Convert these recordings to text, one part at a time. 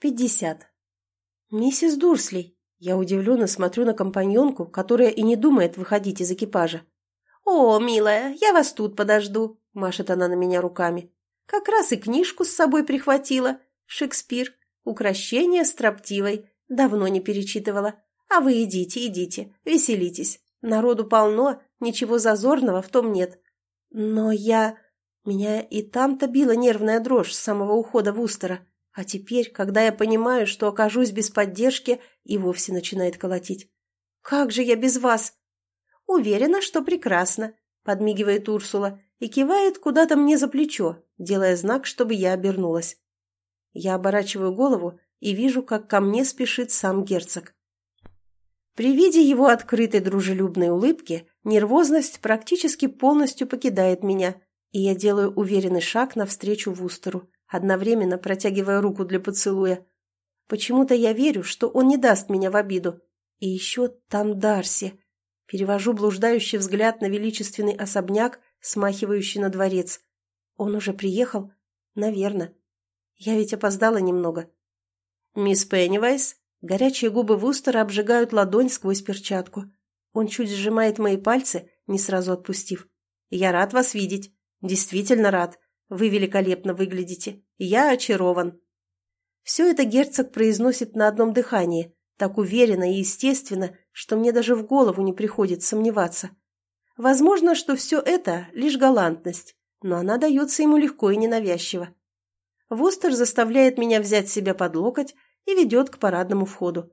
Пятьдесят. «Миссис Дурсли!» Я удивленно смотрю на компаньонку, которая и не думает выходить из экипажа. «О, милая, я вас тут подожду», — машет она на меня руками. «Как раз и книжку с собой прихватила. Шекспир. Укращение строптивой. Давно не перечитывала. А вы идите, идите, веселитесь. Народу полно, ничего зазорного в том нет. Но я... Меня и там-то била нервная дрожь с самого ухода в Устера. А теперь, когда я понимаю, что окажусь без поддержки, и вовсе начинает колотить. «Как же я без вас?» «Уверена, что прекрасно», — подмигивает Урсула и кивает куда-то мне за плечо, делая знак, чтобы я обернулась. Я оборачиваю голову и вижу, как ко мне спешит сам герцог. При виде его открытой дружелюбной улыбки нервозность практически полностью покидает меня, и я делаю уверенный шаг навстречу Вустеру, одновременно протягивая руку для поцелуя. Почему-то я верю, что он не даст меня в обиду. И еще там Дарси. Перевожу блуждающий взгляд на величественный особняк, смахивающий на дворец. Он уже приехал? Наверное. Я ведь опоздала немного. Мисс Пеннивайс Горячие губы Вустера обжигают ладонь сквозь перчатку. Он чуть сжимает мои пальцы, не сразу отпустив. «Я рад вас видеть. Действительно рад. Вы великолепно выглядите. Я очарован». Все это герцог произносит на одном дыхании, так уверенно и естественно, что мне даже в голову не приходит сомневаться. Возможно, что все это лишь галантность, но она дается ему легко и ненавязчиво. Вустер заставляет меня взять себя под локоть и ведет к парадному входу.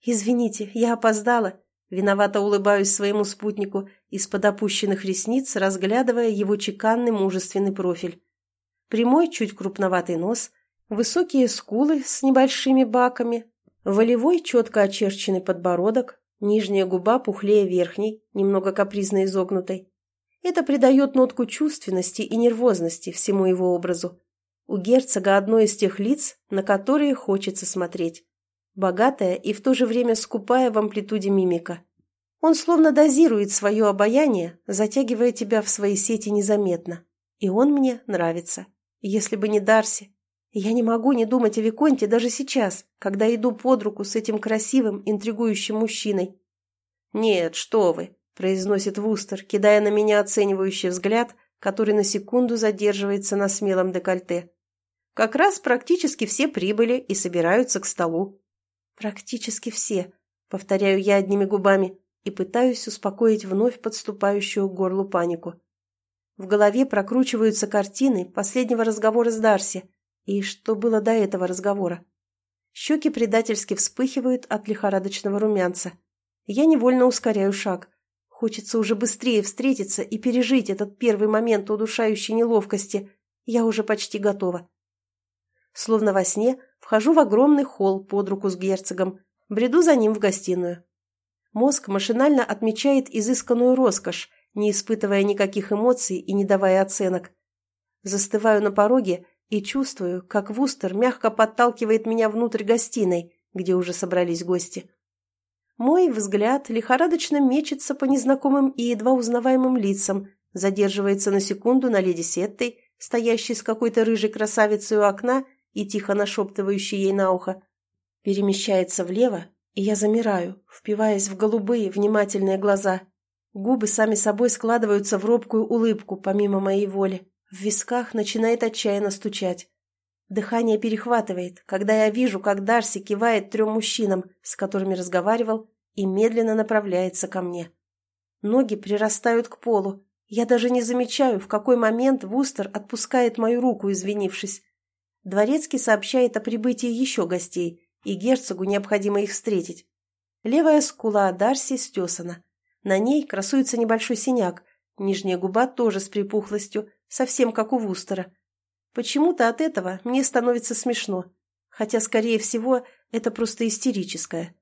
«Извините, я опоздала», Виновато улыбаюсь своему спутнику, из-под опущенных ресниц, разглядывая его чеканный мужественный профиль. Прямой, чуть крупноватый нос, высокие скулы с небольшими баками, волевой, четко очерченный подбородок, нижняя губа пухлее верхней, немного капризно изогнутой. Это придает нотку чувственности и нервозности всему его образу. У герцога одно из тех лиц, на которые хочется смотреть. Богатая и в то же время скупая в амплитуде мимика. Он словно дозирует свое обаяние, затягивая тебя в свои сети незаметно. И он мне нравится. Если бы не Дарси. Я не могу не думать о Виконте даже сейчас, когда иду под руку с этим красивым, интригующим мужчиной. «Нет, что вы», — произносит Вустер, кидая на меня оценивающий взгляд, который на секунду задерживается на смелом декольте. Как раз практически все прибыли и собираются к столу. Практически все, повторяю я одними губами и пытаюсь успокоить вновь подступающую к горлу панику. В голове прокручиваются картины последнего разговора с Дарси и что было до этого разговора. Щеки предательски вспыхивают от лихорадочного румянца. Я невольно ускоряю шаг. Хочется уже быстрее встретиться и пережить этот первый момент удушающей неловкости. Я уже почти готова. Словно во сне, вхожу в огромный холл под руку с герцогом, бреду за ним в гостиную. Мозг машинально отмечает изысканную роскошь, не испытывая никаких эмоций и не давая оценок. Застываю на пороге и чувствую, как Вустер мягко подталкивает меня внутрь гостиной, где уже собрались гости. Мой взгляд лихорадочно мечется по незнакомым и едва узнаваемым лицам, задерживается на секунду на леди Сеттой, стоящей с какой-то рыжей красавицей у окна и тихо нашептывающий ей на ухо. Перемещается влево, и я замираю, впиваясь в голубые, внимательные глаза. Губы сами собой складываются в робкую улыбку, помимо моей воли. В висках начинает отчаянно стучать. Дыхание перехватывает, когда я вижу, как Дарси кивает трем мужчинам, с которыми разговаривал, и медленно направляется ко мне. Ноги прирастают к полу. Я даже не замечаю, в какой момент Вустер отпускает мою руку, извинившись. Дворецкий сообщает о прибытии еще гостей, и герцогу необходимо их встретить. Левая скула Дарси стесана. На ней красуется небольшой синяк, нижняя губа тоже с припухлостью, совсем как у Вустера. Почему-то от этого мне становится смешно, хотя, скорее всего, это просто истерическое.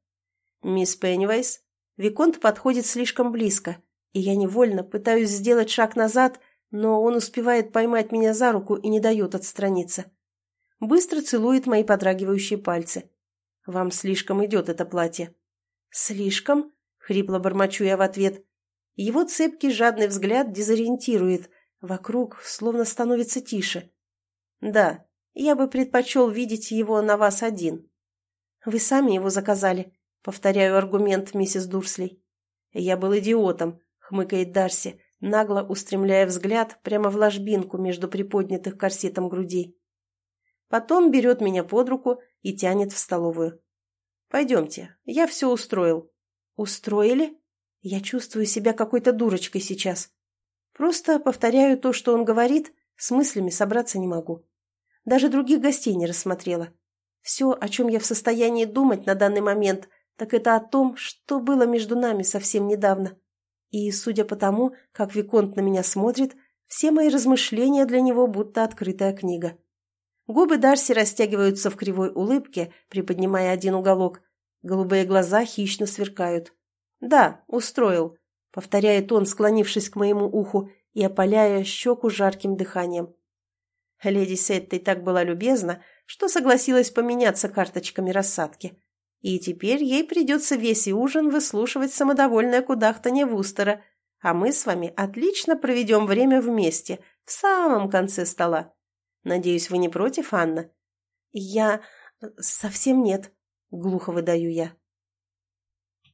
«Мисс Пеннивайс?» Виконт подходит слишком близко, и я невольно пытаюсь сделать шаг назад, но он успевает поймать меня за руку и не дает отстраниться быстро целует мои подрагивающие пальцы. «Вам слишком идет это платье». «Слишком?» — хрипло бормочу я в ответ. Его цепкий жадный взгляд дезориентирует. Вокруг словно становится тише. «Да, Я бы предпочел видеть его на вас один». «Вы сами его заказали», — повторяю аргумент миссис Дурслей. «Я был идиотом», — хмыкает Дарси, нагло устремляя взгляд прямо в ложбинку между приподнятых корсетом грудей. Потом берет меня под руку и тянет в столовую. «Пойдемте, я все устроил». «Устроили?» Я чувствую себя какой-то дурочкой сейчас. Просто повторяю то, что он говорит, с мыслями собраться не могу. Даже других гостей не рассмотрела. Все, о чем я в состоянии думать на данный момент, так это о том, что было между нами совсем недавно. И, судя по тому, как Виконт на меня смотрит, все мои размышления для него будто открытая книга. Губы Дарси растягиваются в кривой улыбке, приподнимая один уголок. Голубые глаза хищно сверкают. «Да, устроил», — повторяет он, склонившись к моему уху и опаляя щеку жарким дыханием. Леди Сеттой так была любезна, что согласилась поменяться карточками рассадки. И теперь ей придется весь и ужин выслушивать самодовольное кудахтанье Вустера, а мы с вами отлично проведем время вместе, в самом конце стола. Надеюсь, вы не против, Анна? Я... совсем нет, глухо выдаю я.